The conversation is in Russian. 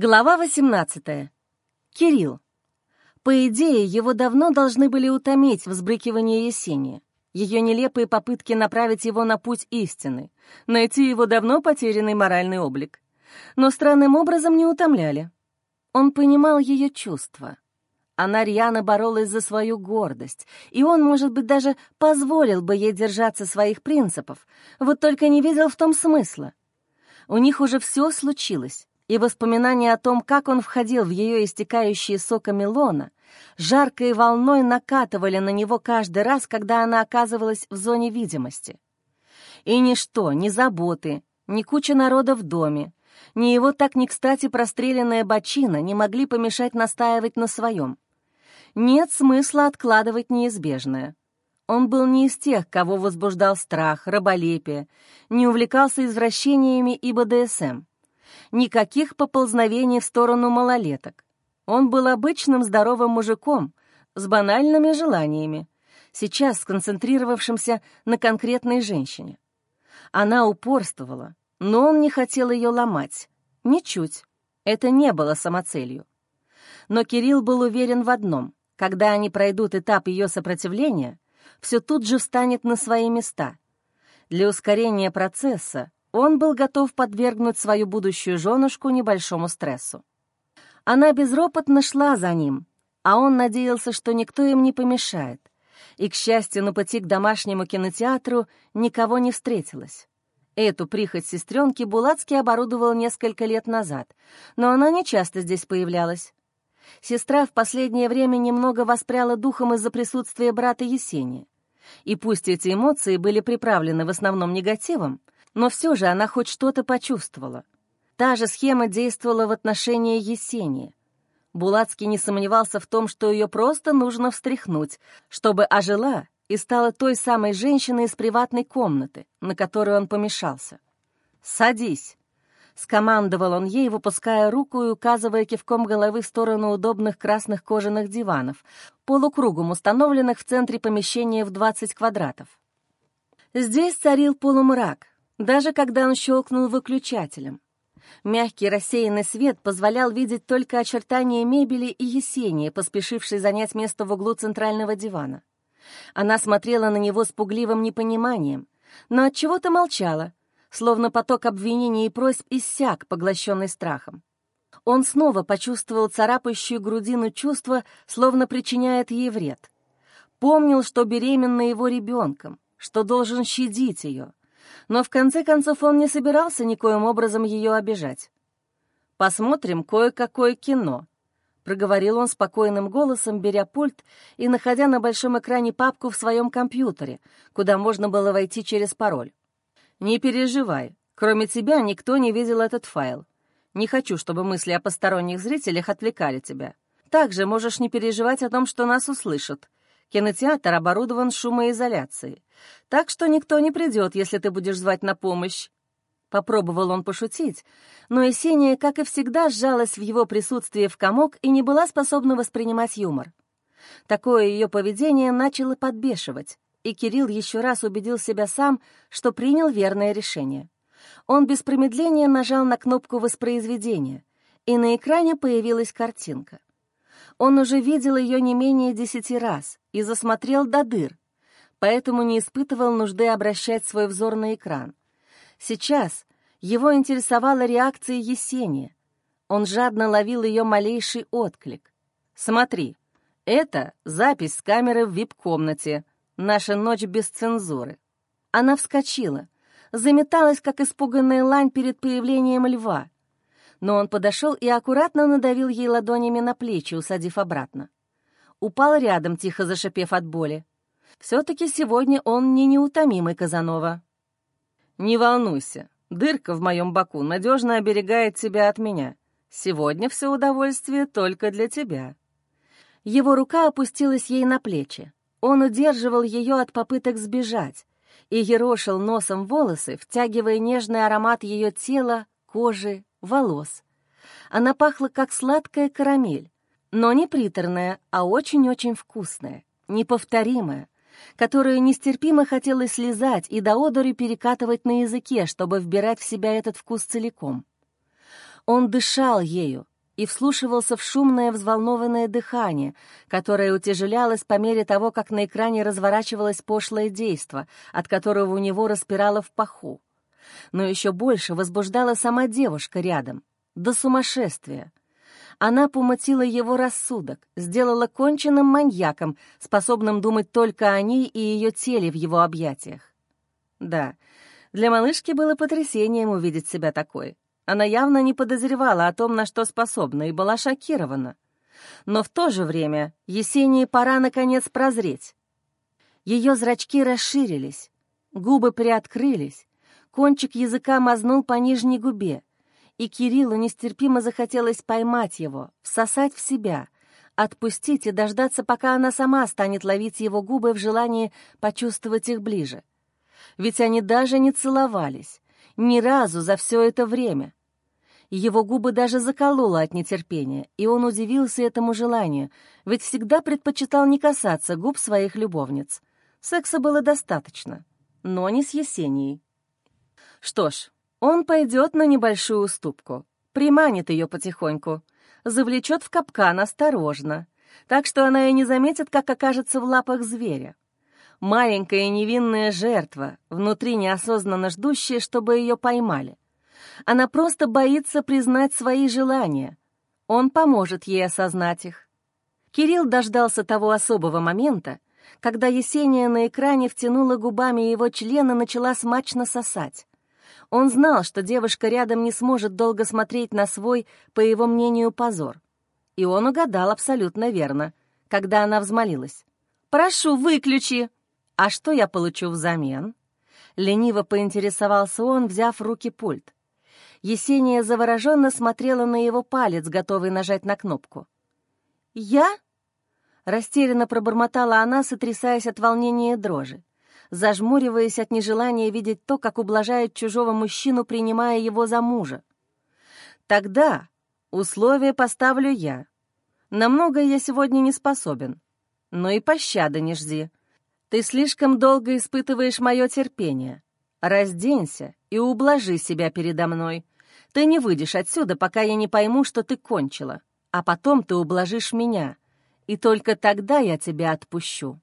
Глава 18. Кирилл. По идее, его давно должны были утомить взбрыкивание Есения, ее нелепые попытки направить его на путь истины, найти его давно потерянный моральный облик. Но странным образом не утомляли. Он понимал ее чувства. Она рьяно боролась за свою гордость, и он, может быть, даже позволил бы ей держаться своих принципов, вот только не видел в том смысла. У них уже все случилось и воспоминания о том, как он входил в ее истекающие соками лона, жаркой волной накатывали на него каждый раз, когда она оказывалась в зоне видимости. И ничто, ни заботы, ни куча народа в доме, ни его так не кстати простреленная бочина не могли помешать настаивать на своем. Нет смысла откладывать неизбежное. Он был не из тех, кого возбуждал страх, раболепие, не увлекался извращениями и БДСМ никаких поползновений в сторону малолеток. Он был обычным здоровым мужиком с банальными желаниями, сейчас сконцентрировавшимся на конкретной женщине. Она упорствовала, но он не хотел ее ломать. Ничуть. Это не было самоцелью. Но Кирилл был уверен в одном. Когда они пройдут этап ее сопротивления, все тут же встанет на свои места. Для ускорения процесса он был готов подвергнуть свою будущую женушку небольшому стрессу. Она безропотно шла за ним, а он надеялся, что никто им не помешает. И, к счастью, на пути к домашнему кинотеатру никого не встретилось. Эту прихоть сестренки Булацкий оборудовал несколько лет назад, но она не часто здесь появлялась. Сестра в последнее время немного воспряла духом из-за присутствия брата Есения. И пусть эти эмоции были приправлены в основном негативом, но все же она хоть что-то почувствовала. Та же схема действовала в отношении Есения. Булацкий не сомневался в том, что ее просто нужно встряхнуть, чтобы ожила и стала той самой женщиной из приватной комнаты, на которую он помешался. «Садись!» — скомандовал он ей, выпуская руку и указывая кивком головы в сторону удобных красных кожаных диванов, полукругом установленных в центре помещения в 20 квадратов. Здесь царил полумрак, даже когда он щелкнул выключателем. Мягкий рассеянный свет позволял видеть только очертания мебели и Есения, поспешившей занять место в углу центрального дивана. Она смотрела на него с пугливым непониманием, но от чего то молчала, словно поток обвинений и просьб иссяк, поглощенный страхом. Он снова почувствовал царапающую грудину чувство, словно причиняет ей вред. Помнил, что беременна его ребенком, что должен щадить ее — но в конце концов он не собирался никоим образом ее обижать. «Посмотрим кое-какое кино», — проговорил он спокойным голосом, беря пульт и находя на большом экране папку в своем компьютере, куда можно было войти через пароль. «Не переживай, кроме тебя никто не видел этот файл. Не хочу, чтобы мысли о посторонних зрителях отвлекали тебя. Также можешь не переживать о том, что нас услышат. Кинотеатр оборудован шумоизоляцией, так что никто не придет, если ты будешь звать на помощь». Попробовал он пошутить, но Есения, как и всегда, сжалась в его присутствии в комок и не была способна воспринимать юмор. Такое ее поведение начало подбешивать, и Кирилл еще раз убедил себя сам, что принял верное решение. Он без промедления нажал на кнопку воспроизведения, и на экране появилась картинка. Он уже видел ее не менее десяти раз и засмотрел до дыр, поэтому не испытывал нужды обращать свой взор на экран. Сейчас его интересовала реакция Есения. Он жадно ловил ее малейший отклик. «Смотри, это запись с камеры в вип-комнате. Наша ночь без цензуры». Она вскочила, заметалась, как испуганная лань перед появлением льва — но он подошел и аккуратно надавил ей ладонями на плечи, усадив обратно. Упал рядом, тихо зашипев от боли. Все-таки сегодня он не неутомимый Казанова. «Не волнуйся, дырка в моем боку надежно оберегает тебя от меня. Сегодня все удовольствие только для тебя». Его рука опустилась ей на плечи. Он удерживал ее от попыток сбежать и ерошил носом волосы, втягивая нежный аромат ее тела, кожи, волос. Она пахла, как сладкая карамель, но не приторная, а очень-очень вкусная, неповторимая, которую нестерпимо хотелось слезать и до одури перекатывать на языке, чтобы вбирать в себя этот вкус целиком. Он дышал ею, и вслушивался в шумное взволнованное дыхание, которое утяжелялось по мере того, как на экране разворачивалось пошлое действо, от которого у него распирало в паху. Но еще больше возбуждала сама девушка рядом, до сумасшествия. Она помутила его рассудок, сделала конченным маньяком, способным думать только о ней и ее теле в его объятиях. Да, для малышки было потрясением увидеть себя такой — она явно не подозревала о том, на что способна, и была шокирована. Но в то же время Есении пора, наконец, прозреть. Ее зрачки расширились, губы приоткрылись, кончик языка мазнул по нижней губе, и Кириллу нестерпимо захотелось поймать его, всосать в себя, отпустить и дождаться, пока она сама станет ловить его губы в желании почувствовать их ближе. Ведь они даже не целовались, ни разу за все это время. Его губы даже закололо от нетерпения, и он удивился этому желанию, ведь всегда предпочитал не касаться губ своих любовниц. Секса было достаточно, но не с Есенией. Что ж, он пойдет на небольшую уступку, приманит ее потихоньку, завлечет в капкан осторожно, так что она и не заметит, как окажется в лапах зверя. Маленькая невинная жертва, внутри неосознанно ждущая, чтобы ее поймали — она просто боится признать свои желания. Он поможет ей осознать их. Кирилл дождался того особого момента, когда Есения на экране втянула губами его член и начала смачно сосать. Он знал, что девушка рядом не сможет долго смотреть на свой, по его мнению, позор. И он угадал абсолютно верно, когда она взмолилась. «Прошу, выключи!» «А что я получу взамен?» Лениво поинтересовался он, взяв в руки пульт. Есения завороженно смотрела на его палец, готовый нажать на кнопку. «Я?» — растерянно пробормотала она, сотрясаясь от волнения и дрожи, зажмуриваясь от нежелания видеть то, как ублажает чужого мужчину, принимая его за мужа. «Тогда условия поставлю я. На многое я сегодня не способен, но и пощады не жди. Ты слишком долго испытываешь мое терпение. Разденься и ублажи себя передо мной. Ты не выйдешь отсюда, пока я не пойму, что ты кончила, а потом ты ублажишь меня, и только тогда я тебя отпущу».